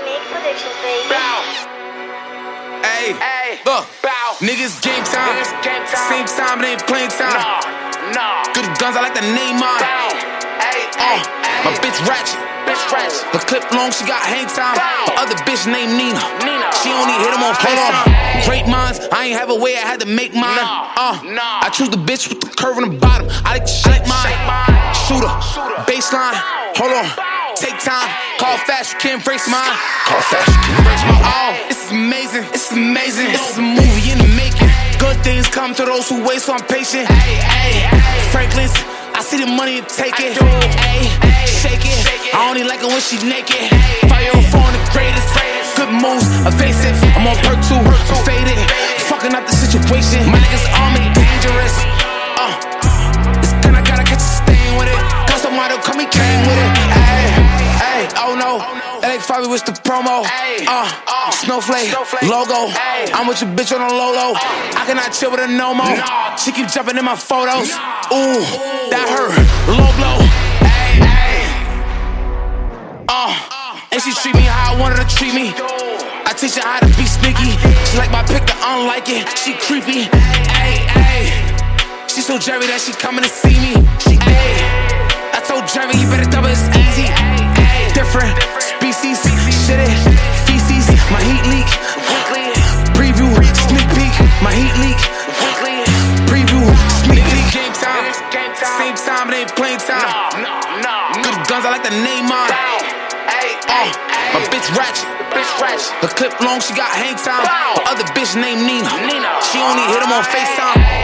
stitches, baby. Hey, Hey, look, bow. niggas game time. Niggas game time. Same time, it ain't playing time. Nah, nah. Good guns, I like the name on. Bow. Hey, Uh, hey, my bitch ratchet. Bitch fresh. Her clip long, she got hang time. Bow. The other bitch named Nina. Nina. She only hit him on Hold on. FaceTime. Great minds, I ain't have a way, I had to make mine. Nah, Uh, nah. I choose the bitch with the curve in the bottom. I like to shake mine. shake mine. Shooter, Shooter. baseline. Hold on, Bow. Take time. Call fast, you can't break mine. Call fast, you can't break mine. Oh, this is amazing. This is amazing. This is a movie in the making. Good things come to those who wait, so I'm patient. Hey, Franklin's, I see the money and take it. Hey, shake it. Shake it. I only like it when she naked. Fire on phone, the greatest. Good moves, evasive. I'm on perk two, faded. Fucking up the situation. My niggas on me, dangerous. Oh no. LA Fabi was the promo. Ay. Uh, snowflake, logo. I'm with your bitch on a Lolo. I cannot chill with a no mo. She keep jumping in my photos. Ooh, that hurt. Low blow. Hey. Uh, and she treat me how I want her to treat me. I teach her how to be sneaky. She like my don't like it. She creepy. Ay, ay. She so Jerry that she coming to see me. Ay. I told Jerry you better different species. Shit it. Feces. My heat leak. Preview. Sneak peek. My heat leak. Preview. Sneak peek. Game time. Game time. Same time, it ain't playing time. Good guns, I like the name on. Oh, hey, my bitch ratchet. Her clip long, she got hang time. The other bitch named Nina. She only hit him on FaceTime.